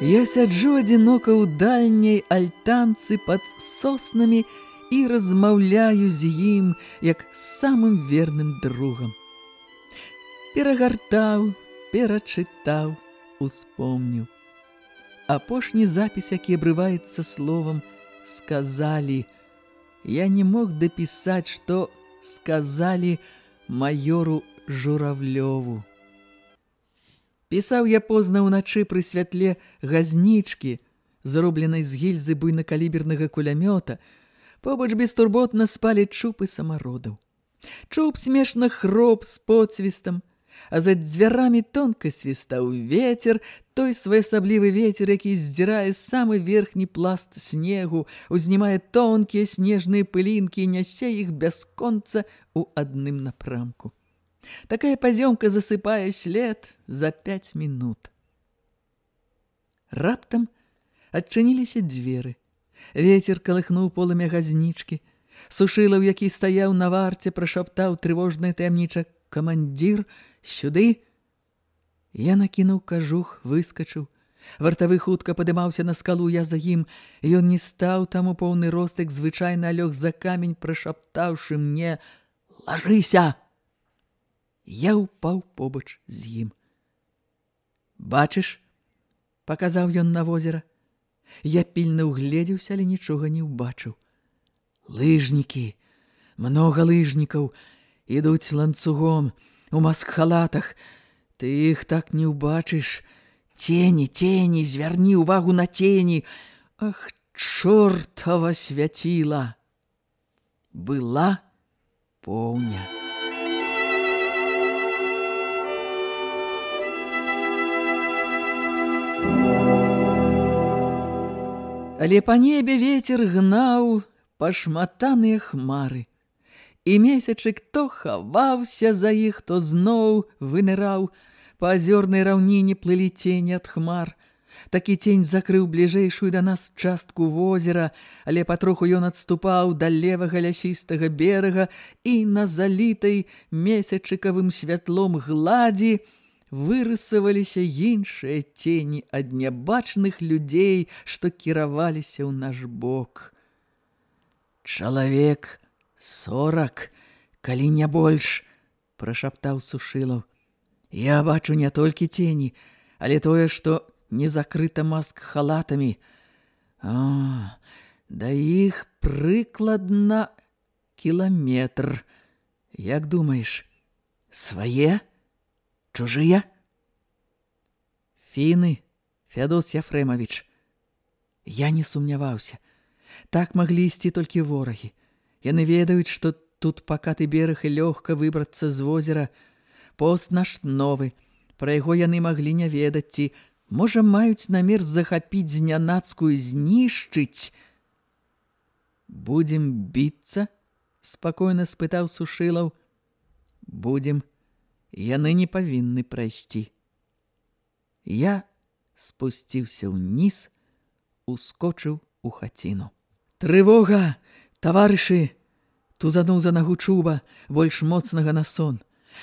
Я сяджу адзінока ў дальняй альтанцы пад соснамі і размаўляю з ім, як самым верным другам. Перагартаў, перачытаў, успомніў. Апошні запіс, які абрываецца словам «сказалі». Я не мог дапісаць, што сказалі майору Журавлёву. Пісаў я позна ўначы пры святле газнічкі, зробленай з гільзы буйнакалібернага кулямёта, побач бестурботна спалі чупы самародаў. Чуп смешна хроп з поцвістам, а за дзвярамі тонка свістаў ветер, той своеасаблівы ветер, які здзірае самы верхні пласт снегу, узнімае тонкія снежныя пылінкі і нясе іх бясконца ў адным напрамку. Такая поземка засыпае след за пять минут. Раптам адчыніліся дзверы. Вецер калыхнуў полымя газнічкі. Сушылаў, які стаяў на варце, прашаптаў трывожная таямніча «Камандзір, сюды!» Я накінуў кажух, выскачыў. Вартавы хутка падымаўся на скалу, я за ім. Ён не стаў там у поўны ростык, звычайна лёг за камень, прашаптаўшы мне «Лажыся!» Я ўпаў побач з ім. «Бачыш?» – паказаў ён на возера. Я пільна ўгледзеўся, але нічога не ўбачыў. Лыжнікі, многа лыжнікаў, ідуць ланцугом, у маск-халатах. Ты іх так не ўбачыш. Тені, тені, звярні ўвагу на тені. Ах, чортава свяціла! Была поўня. Але па небе ветер гнаў пашматаныя хмары. І месячык то хаваўся за іх, то зноў выныраў, па азёрнай раўніне плылі цені ад хмар. Такі цень закрыў бліжэйшую да нас частку возера, але патроху ён адступаў да левага лясістага берага і на залітай месячыкавым святлом гладзі, вырысаваліся іншыя цені ад нябачных людзей, што кіраваліся ў наш бок. Чалавек сорак, калі не больш, прашаптаў сушылаў. Я бачу не толькі цені, але тое, што не закрыта маск халатамі. А, да іх прыкладна кіламетр. Як думаеш, свае? Чужыя? Фіны, Феодос Яфрэмавіч. Я не сумняваўся. Так маглі ісці толькі ворагі. Яны ведаюць, што тут пакаты бераг і лёгка выбрацца з возера. Пост наш новы. Пра яго яны маглі не ведаць, ці, можа, маюць намер захапіць знянацкую знішчыць. Будзем біцца? спакойна спытаў сушылаў. Будзем біцца яны не павінны прайсці. Я спусціўся ўніз, ускочыў у хаціну. Трывога, таварышы! Тузануў за нагу чуба, больш моцнага на сон.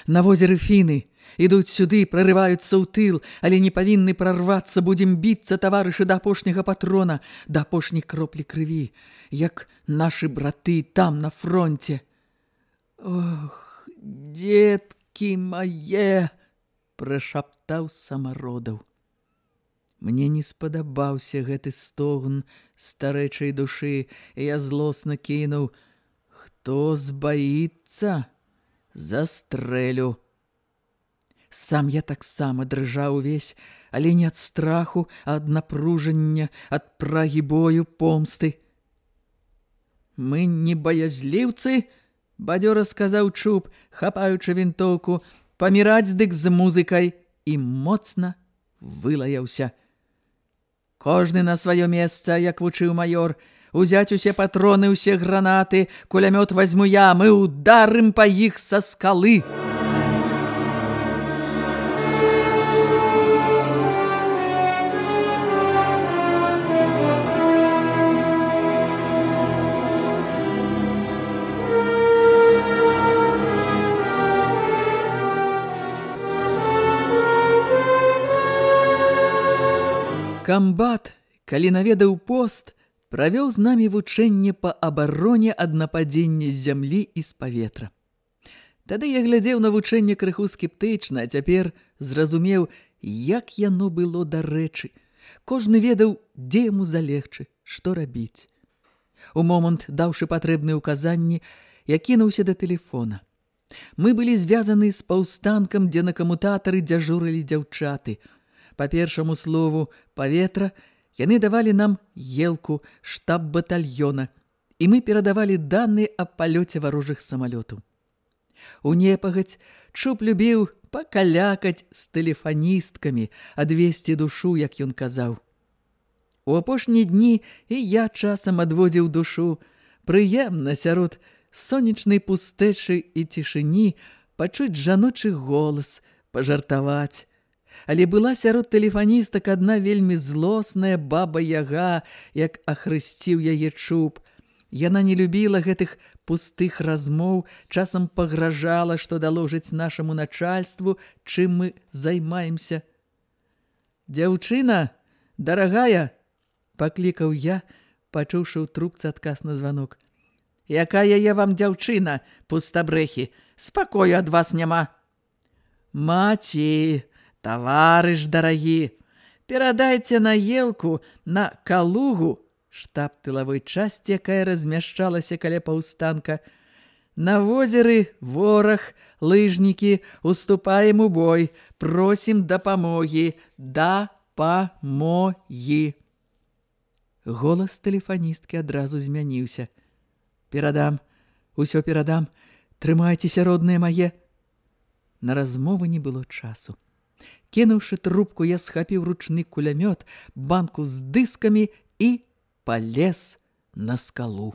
На возеры фіны, ідуць сюды, прарываюцца ў тыл, але не павінны прарвацца, будзем біцца, таварышы, да апошняга патрона, да апошняй кроплі крыві, як нашы браты там на фронте. Ох, дзеткі! Дзеткі мае прышаптаў самародаў Мне не спадабаўся гэты стогн старэчай душы, і я злосна кінуў: Хто збаіцца, застрэлю. Сам я таксама дрыжаў увесь, але не ад страху, а ад напружання, ад прагі бою, помсты. Мы не баязліўцы, бадзёра сказаў чуб, хапаючы вінтоўку, паміраць дык з музыкай і моцна вылаяўся. Кожны на сваё месца, як вучыў маёр, узяць усе патроны, усе гранаты, кулямёт возьму я, мы ударым па іх са скалы. Камбат, калі наведаў пост, правёў з намі вучэнне па абароне ад нападзення з зямлі і з паветра. Тады я глядзеў на вучэнне крыху скептычна, а цяпер зразумеў, як яно было дарэчы. Кожны ведаў, дзе яму залегчы, што рабіць. У момант, даўшы патрэбныя ўказанні, я кінуўся да тэлефона. Мы былі звязаны з паўстанкам, дзе на камутатары дзяжурылі дзяўчаты – Па першаму слову паветра яны давалі нам елку штаб батальёна, і мы перадавалі даныя аб палёце варожых самалётаў. У непагаць чуб любіў пакалякаць з тэлефаністкамі, адвесці душу, як ён казаў. У апошнія дні і я часам адводзіў душу, прыемна сярод сонечнай пустэчы і цішыні пачуць жаночы голас, пажартаваць, Але была сярод тэлефаністак адна вельмі злосная баба-яга, як ахрысціў яе чуб. Яна не любіла гэтых пустых размоў, часам пагражала, што даложыць нашаму начальству, чым мы займаемся. «Дзяўчына, дарагая!» – паклікаў я, пачуўшы ў трубцы адказ на званок. «Якая я вам дзяўчына, пустабрэхі? Спакою ад вас няма!» «Маці!» Таварыш дарагі, перадайце на елку на калугу, штаб тылавой часці, якая размяшчалася каля паўстанка. На возеры вораг, лыжнікі, уступаем у бой, просім дапамогі, да-па-мо-гі. Голас тэлефаністкі адразу змяніўся. Перадам, усё перадам, трымайцеся, родныя мае. На размовы не было часу. Кінуўшы трубку, я схапіў ручны кулямёт, банку з дыскамі і палез на скалу.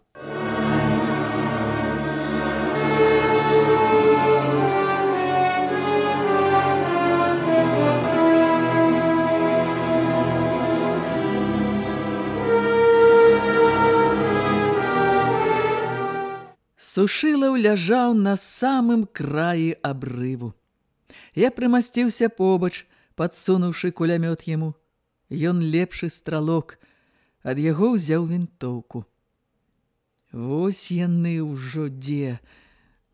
Сушылаў ляжаў на самым краі абрыву. Я прымасціўся побач, падсунуўшы кулямёт яму. Ён лепшы стралок, ад яго ўзяў вінтоўку. Вось яны ўжо дзе.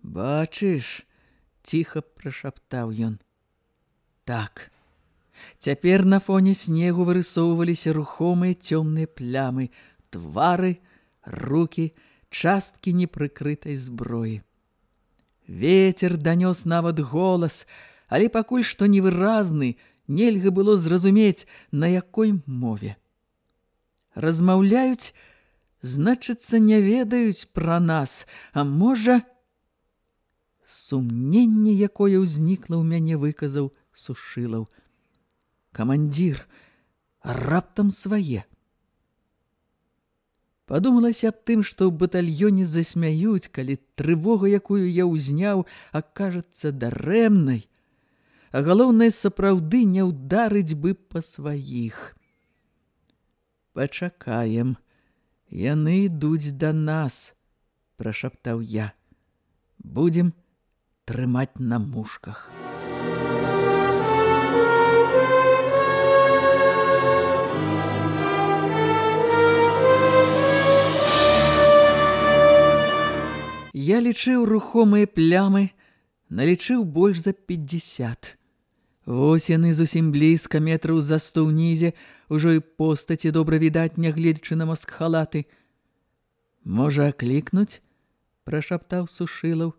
Бачыш, ціха прашаптаў ён. Так. Цяпер на фоне снегу вырысоўваліся рухомыя цёмныя плямы, твары, рукі, часткі непрыкрытай зброі. Ветер данёс нават голас, але пакуль што невыразны, нельга было зразумець, на якой мове. Размаўляюць, значыцца, не ведаюць пра нас, а можа, сумненне, якое ўзнікла ў мяне, выказаў сушылаў. Камандзір, раптам свае. Падумалася аб тым, што ў батальёне засмяюць, калі трывога, якую я ўзняў, акажацца дарэмнай, а галоўнае сапраўды не ўдарыць бы па сваіх. Пачакаем, яны ідуць да нас, прашаптаў я. Будзем трымаць на мушках. Я лічыў рухомыя плямы, налічыў больш за 50. Вось яны зусім блізка, метраў за сто ўнізе, ужо і постаці добра відаць, нягледзячы на маскхалаты. «Можа, аклікнуць?» – прашаптаў Сушылаў.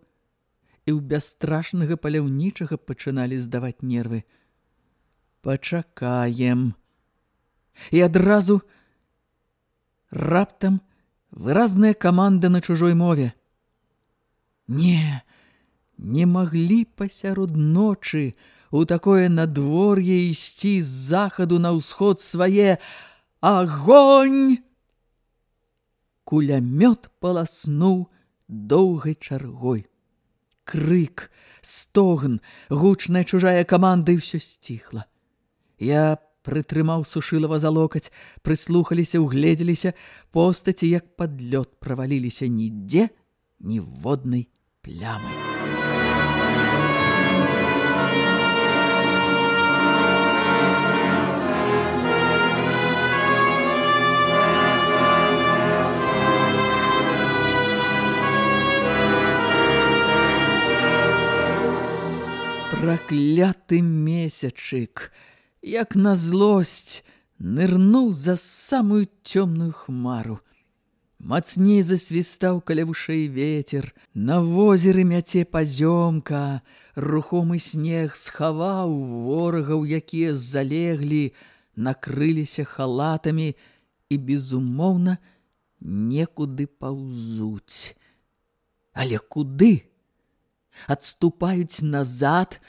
І ў бясстрашнага паляўнічага пачыналі здаваць нервы. «Пачакаем!» І адразу раптам выразная каманда на чужой мове. «Не, не маглі пасярод ночы у такое надвор'е ісці з захаду на ўсход свае агонь!» Кулямёт паласнуў доўгай чаргой. Крык, стогн, гучная чужая каманда і ўсё сціхла. Я прытрымаў сушылава за локаць, прыслухаліся, угледзеліся, постаці, як пад лёд праваліліся нідзе, ніводнай плямы. Пракляты месячык! як на злосць, нырнуў за самую цёмную хмару. Мацней засвістаў каля вушэй ветер, на возеры мяце пазёмка, рухомы снег схаваў ворагаў, якія залеглі, накрыліся халатамі і, безумоўна, некуды паўзуць. Але куды? Адступаюць назад,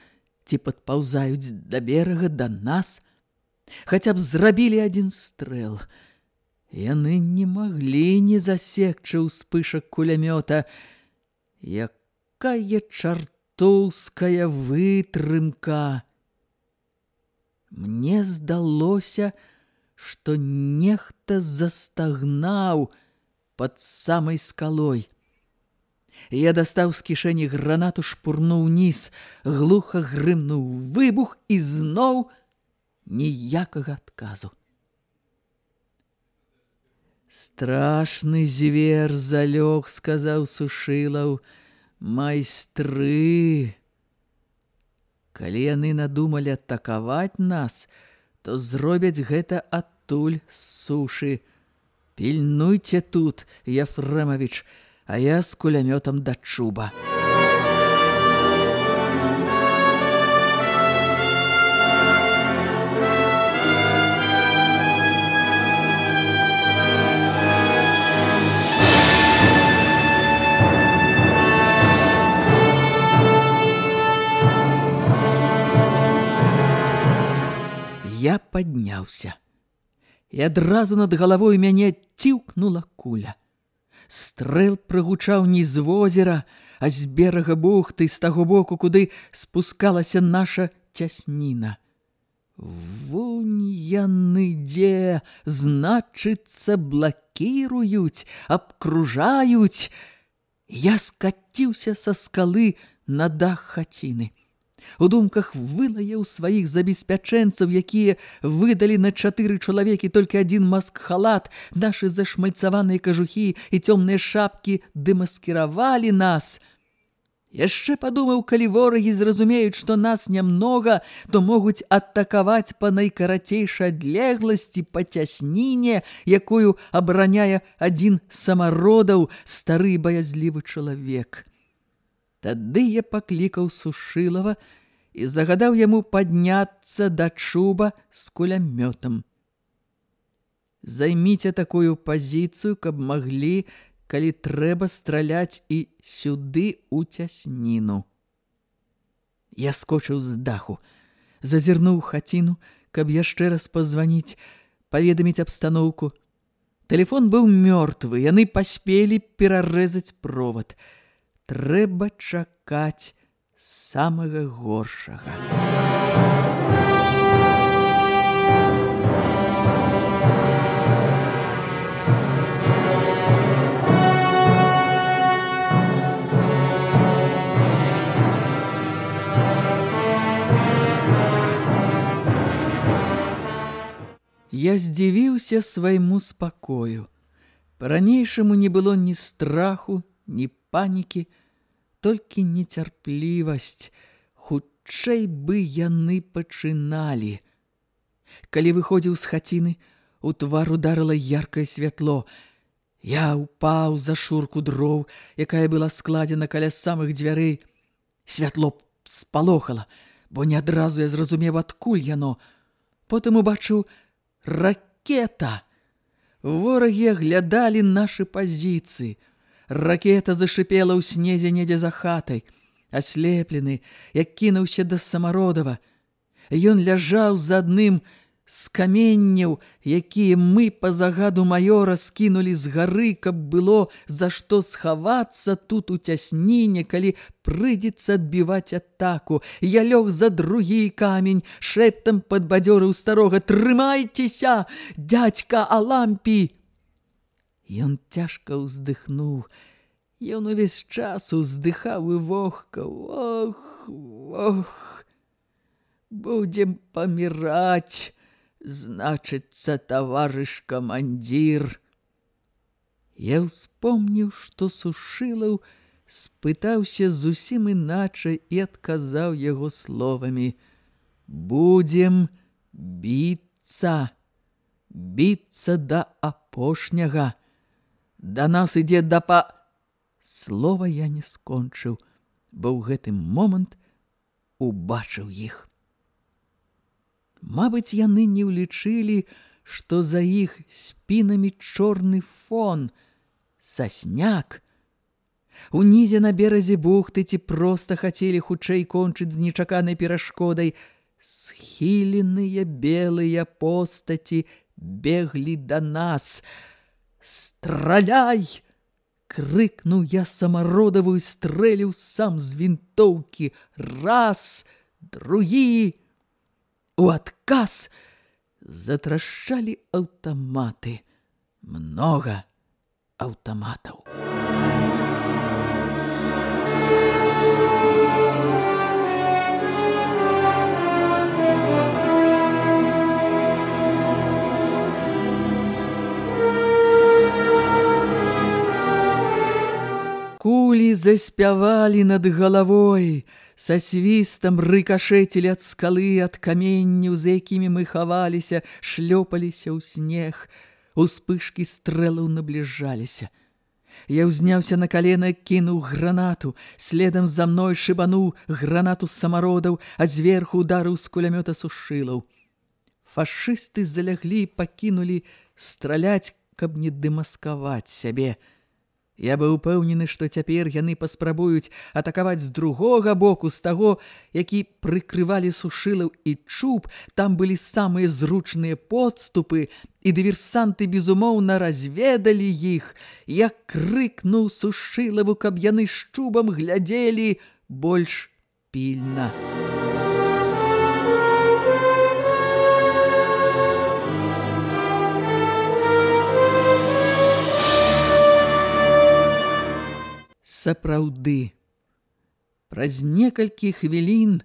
ці падпаўзаюць да берага да нас, хаця б зрабілі адзін стрэл. Яны не маглі не засекчы ўспышак кулямёта. Якая чартоўская вытрымка! Мне здалося, што нехта застагнаў пад самай скалой. Я дастаў з кішэні гранату, шпурнуў ніз, глуха грымнуў выбух і зноў ніякага адказу. Страшны звер залёг, сказаў Сушылаў, майстры. Калі яны надумалі атакаваць нас, то зробяць гэта адтуль з сушы. Пільнуйце тут, Яфрэмавіч, а я с кулямётам да чуба. Я падняўся. І адразу над галавой мяне ціўкнула куля. Стрэл прагучаў не з возера, а з берага бухты з таго боку, куды спускалася наша цясніна. Вунь яны дзе, значыцца, блакіруюць, абкружаюць. Я скаціўся са скалы на дах хаціны. У думках вылаяў сваіх забеспячэнцаў, якія выдалі на чатыры чалавекі толькі адзін маск-халат, нашы зашмальцаваныя кажухі і цёмныя шапкі дэмаскіравалі нас. Яшчэ падумаў, калі ворагі зразумеюць, што нас нямнога, то могуць атакаваць па найкарацейшай адлегласці па цясніне, якую абараняе адзін самародаў стары баязлівы чалавек. Тады я паклікаў Сушылава і загадаў яму падняцца да чуба з кулямётам. Займіце такую пазіцыю, каб маглі, калі трэба страляць і сюды у цясніну. Я скочыў з даху, зазірнуў хаціну, каб яшчэ раз пазваніць, паведаміць абстаноўку. Тэлефон быў мёртвы, яны паспелі перарэзаць провад – трэба чакаць самага горшага. Я здзівіўся свайму спакою. Па-ранейшаму не было ні страху, ні панікі, толькі нецярплівасць, хутчэй бы яны пачыналі. Калі выходзіў з хаціны, у твар ударыла яркае святло. Я ўпаў за шурку дроў, якая была складзена каля самых дзвярэй. Святло спалохала, бо не адразу я зразумеў, адкуль яно. Потым убачыў ракета. Ворагі аглядалі нашы пазіцыі. Ракета зашипела ў снезе недзе за хатай. Аслеплены, як кінуўся да самародава. Ён ляжаў за адным з каменняў, якія мы па загаду маёра скінулі з гары, каб было за што схавацца тут у цясніне, калі прыйдзецца адбіваць атаку. Я лёг за другі камень, шэптам падбадзёрыў старога: "Трымайцеся, дядька Алампі!" Ён цяжка ўздыхнуў. Ён увесь час уздыхаў і вохкаў: "Ох, ох! Будзем паміраць!" значыцца таварыш камандзір. Я ўспомніў, што сушылаў, спытаўся зусім іначай і адказаў яго словамі: Будзем біцца, біцца да апошняга. Да нас ідзе да па... Слова я не скончыў, бо ў гэты момант убачыў іх. Мабыць, яны не ўлічылі, што за іх спінамі чорны фон, сасняк. Унізе на беразе бухты ці проста хацелі хутчэй кончыць з нечаканай перашкодай. Схіленыя белыя постаці беглі да нас. «Страляй!» — крыкнуў я самародавую, стрэліў сам з вінтоўкі. «Раз! Другі!» У адказ затрашчалі аўтаматы. Многа аўтаматаў. Кулі заспявалі над галавой, са свістам рыкашэцілі ад скалы, ад каменняў, за якімі мы хаваліся, шлёпаліся ў снег. Успышкі стрэлаў набліжаліся. Я ўзняўся на калена, кінуў гранату, следам за мной шыбануў гранату з самародаў, а зверху ударыў з кулямёта сушылаў. Фашысты заляглі і пакінулі страляць, каб не дэмаскаваць сябе. Я быў упэўнены, што цяпер яны паспрабуюць атакаваць з другога боку, з таго, які прыкрывалі сушылаў і чуб, там былі самыя зручныя подступы, і дыверсанты, безумоўна, разведалі іх. Я крыкнуў сушылаву, каб яны з чубам глядзелі больш пільна. Сапраўды, праз некалькі хвілін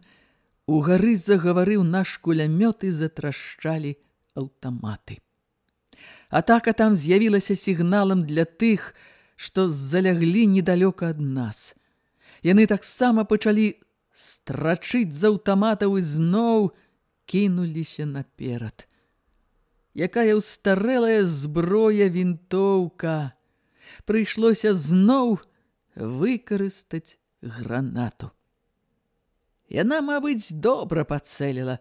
у гары загаварыў наш кулямёт і затрашчалі аўтаматы. Атака там з'явілася сігналам для тых, што заляглі недалёка ад нас. Яны таксама пачалі страчыць з аўтаматаў і зноў кінуліся наперад. Якая ўстарэлая зброя вінтоўка! Прыйшлося зноў выкарыстаць гранату. Яна, мабыць, добра пацэліла,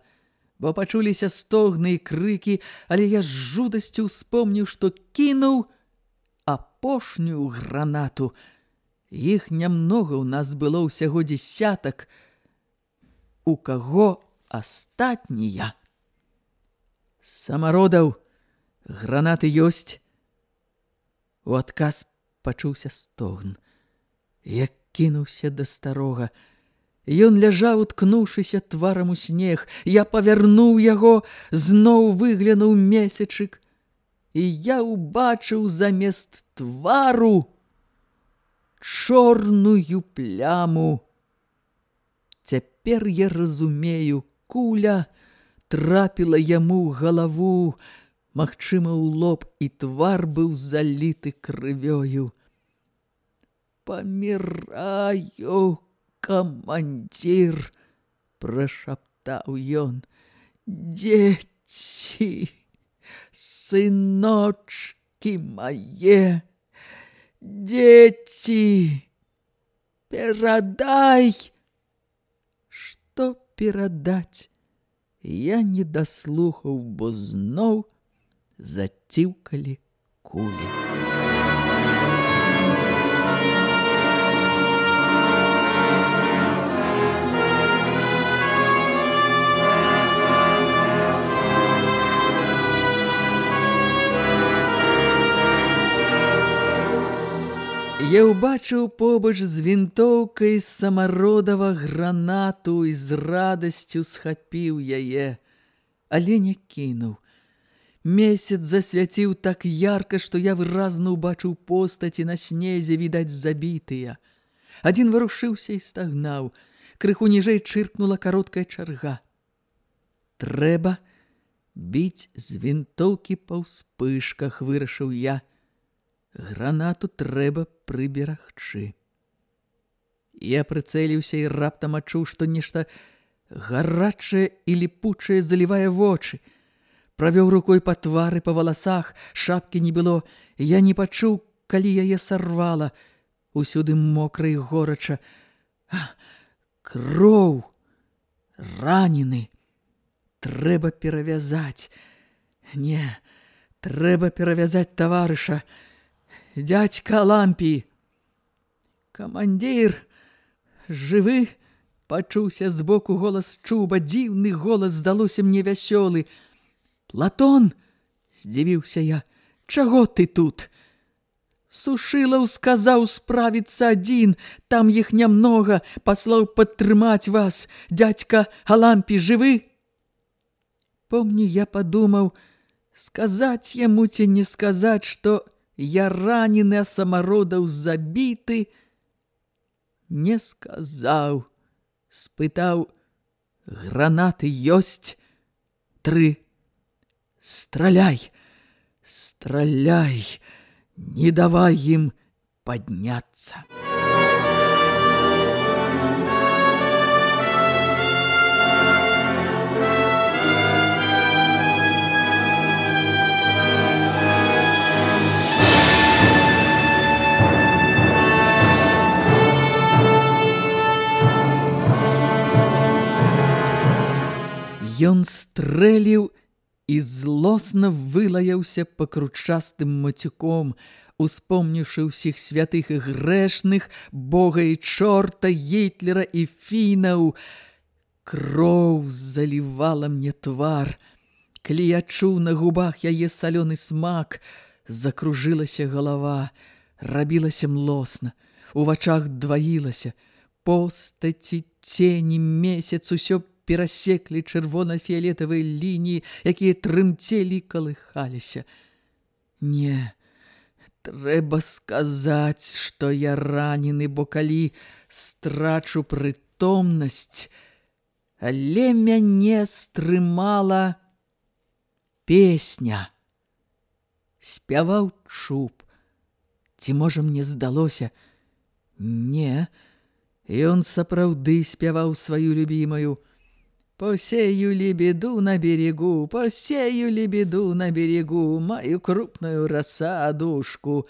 бо пачуліся стогны і крыкі, але я з жудасцю ўспомніў, што кінуў апошнюю гранату. Іх нямнога ў нас было ўсяго дзесятак. У каго астатнія? Самародаў гранаты ёсць. У адказ пачуўся стогн. Я кінуўся да старога. Ён ляжаў, уткнуўшыся тварам у снег. Я павярнуў яго, зноў выглянуў месячык. І я ўбачыў замест твару чорную пляму. Цяпер я разумею, куля трапіла яму ў галаву, магчыма, ў лоб, і твар быў заліты крывёю паміраю, камандзір, прашаптаў ён. Дзеці, сыночкі мае, дзеці, перадай, што перадаць. Я не даслухаў, бо зноў заціўкалі кулі. Я ўбачыў побач з вінтоўкай самародава гранату і з радасцю схапіў яе, але не кінуў. Месяц засвяціў так ярка, што я выразна ўбачыў постаці на снезе, відаць, забітыя. Адзін варушыўся і стагнаў. Крыху ніжэй чыркнула кароткая чарга. Трэба біць з вінтоўкі па ўспышках, вырашыў я. Гранату трэба прыберагчы. Я прыцэліўся і раптам адчуў, што нешта гарачае і ліпучае залівае вочы. Правёў рукой па твары, па валасах, шапкі не было. Я не пачуў, калі яе сарвала. Усюды мокра і горача. Кроў! Ранены! Трэба перавязаць. Не, трэба перавязаць таварыша дядька Лампі. Камандзір жывы, пачуўся збоку голас чуба, дзіўны голас здалося мне вясёлы. Платон, здзівіўся я, чаго ты тут? Сушылаў сказаў справіцца адзін, там іх нямнога, паслаў падтрымаць вас, дядька Алампі жывы. Помню, я падумаў, сказаць яму ці не сказаць, што я ранены, а самародаў забіты, не сказаў, спытаў, гранаты ёсць, тры, страляй, страляй, не давай ім падняцца. Ён стрэліў і злосна вылаяўся пакручастым мацюком, успомніўшы ўсіх святых і грэшных, бога і чорта, гейтлера і фінаў. Кроў залівала мне твар. Калі я чуў на губах яе салёны смак, закружылася галава, рабілася млосна, у вачах дваілася, постаці, цені, месяц, усё перасеклі чырвона-фіолетавыя лініі, якія трымцелі калыхаліся. Не, трэба сказаць, што я ранены, бо калі страчу прытомнасць, але мяне стрымала песня. Спяваў чуб. Ці можа мне здалося? Не, ён сапраўды спяваў сваю любімую песню. Посею лебеду на берегу, посею лебеду на берегу, маю крупную рассадушку.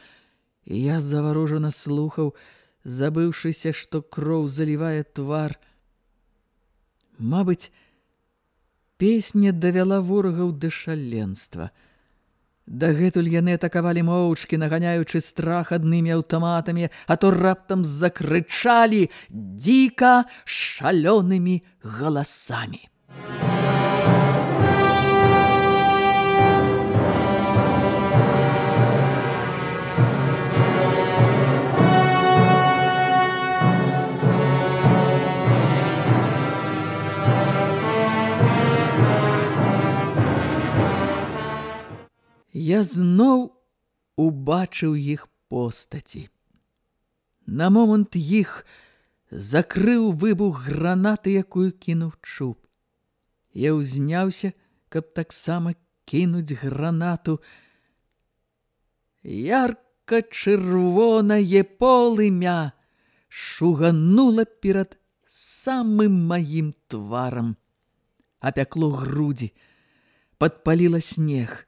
І я заворожена слухаў, забыўшыся, што кроў залівае твар. Мабыць, песня давяла ворагаў да шаленства. Дагэтуль яны атакавалі моўчкі, наганяючы страх аднымі аўтаматамі, а то раптам закрычалі дзіка шалёнымі галасамі. Я зноў убачыў іх постаці. На момант іх закрыў выбух гранаты, якую кінуў чуб. Я ўзняўся, каб таксама кінуць гранату. Ярка-чырвонае полымя шуганула перад самым маім тварам. Апякло грудзі, падпаліла снег.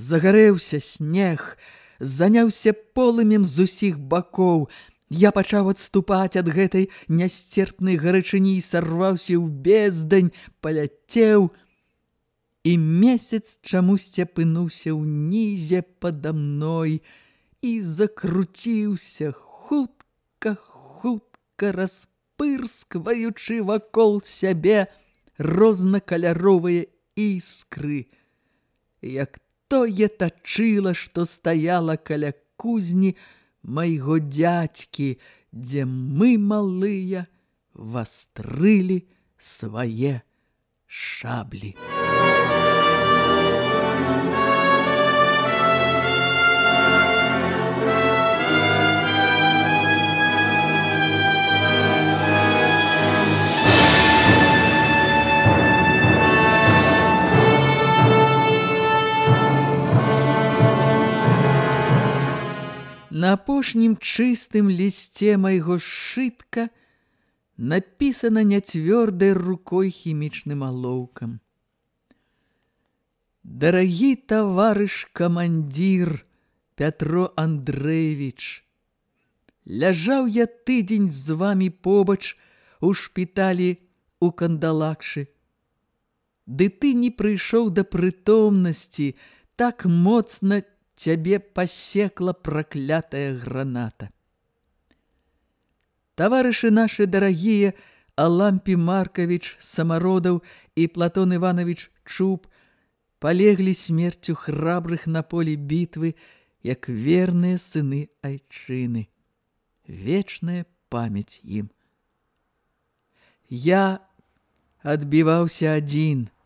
Загарэўся снег, заняўся полымем з усіх бакоў. Я пачаў адступаць ад гэтай нясцерпнай гарачыні сарваўся ў бездань, паляцеў, і месяц чамусьці апынуўся ўнізе пада мной і закруціўся хутка, хутка распырскваючы вакол сябе рознакаляровыя іскры, як тое тачыла, што стаяла каля кузні майго дзядзькі, дзе мы малыя вастрылі свае шаблі. Апошнім чыстым лісце майго сшытка напісана няцвёрдай рукой хімічным алоўкам. Дарагі таварыш камандзір Пятро Андрэевіч, ляжаў я тыдзень з вамі побач у шпіталі у кандалакшы. Ды ты не прыйшоў да прытомнасці, так моцна цябе пасекла праклятая граната. Таварышы нашы дарагія Алампі Маркавіч Самародаў і Платон Іванович Чуб палеглі смерцю храбрых на полі бітвы, як верныя сыны айчыны. Вечная памяць ім. Я адбіваўся адзін –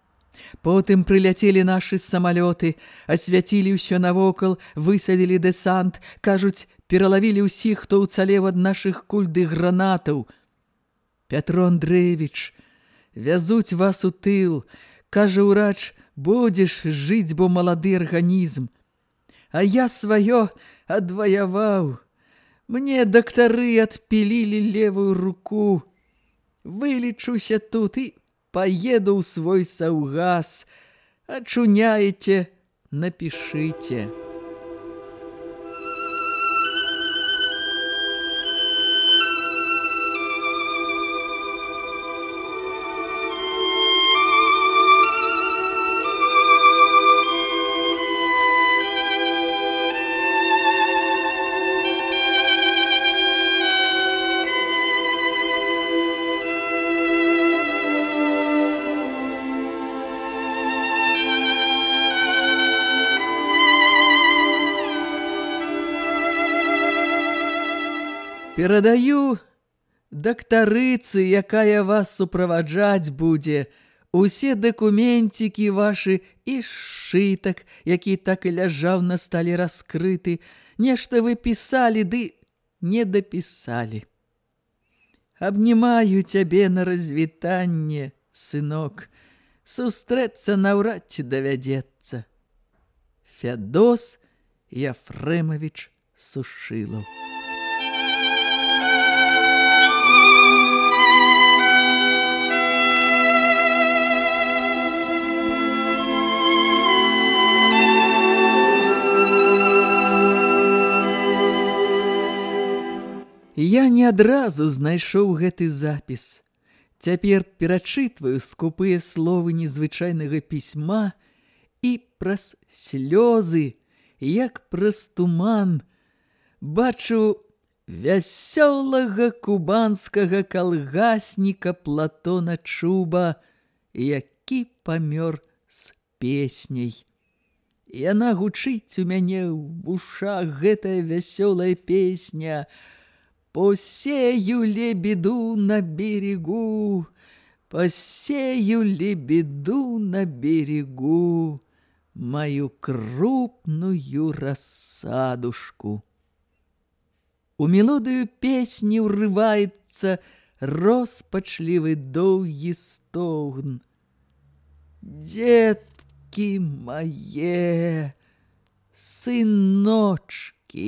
Потым прыляцелі нашы самалёты, асвяцілі ўсё навокал, высадзілі дэсант, кажуць, пералавілі ўсіх, хто ўцалеў ад нашых кульды гранатаў. Пятро Андрэевіч, вязуць вас у тыл, кажа ўрач, будзеш жыць, бо малады арганізм. А я сваё адваяваў. Мне дактары адпілілі левую руку. Вылечуся тут і поеду ў свой саўгас. Ачуняеце, напішыце. Перадаю дактарыцы, якая вас суправаджаць будзе, усе дакуменцікі вашы і сшытак, які так і ляжаў на стале раскрыты, нешта вы пісалі, ды не дапісалі. Абнімаю цябе на развітанне, сынок, сустрэцца наўрад ці давядзецца. Фядос Яфрэмавіч Сушылаў. Не адразу знайшоў гэты запіс. Цяпер перачытваю скупыя словы незвычайнага пісьма і праз слёзы, як праз туман, бачу вясёлага кубанскага калгасніка Платона Чуба, які памёр з песняй. Яна гучыць у мяне ў вушах гэтая вясёлая песня – Посею лебеду на берегу, Посею лебеду на берегу, Мою крупную рассадушку. У мелодыю песні ўрываецца роспачлівы доўгі стогн. Дзеткі мае, сыночкі!